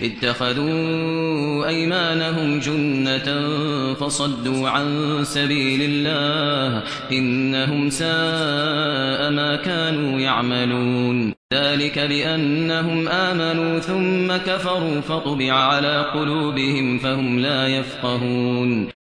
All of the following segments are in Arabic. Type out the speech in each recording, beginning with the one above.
اتخذوا أيمانهم جنة فصدوا عن سبيل الله إنهم ساء ما كانوا يعملون. ذلك بأنهم آمنوا ثم كفروا فطبع على قلوبهم فهم لا يفقهون.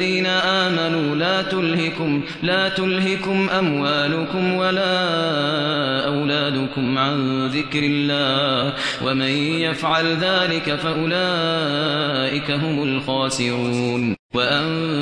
الذين آمنوا لا تلهكم لا تلهكم أموالكم ولا أولادكم عن ذكر الله ومن يفعل ذلك فأولئك هم الخاسرون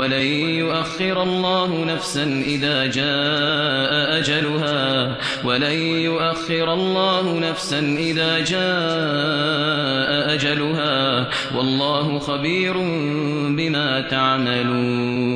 ولن يؤخر الله نفسا إذا جاء أجلها. ولن يؤخر الله نفسا إذا جاء أجلها. والله خبير بما تعملون.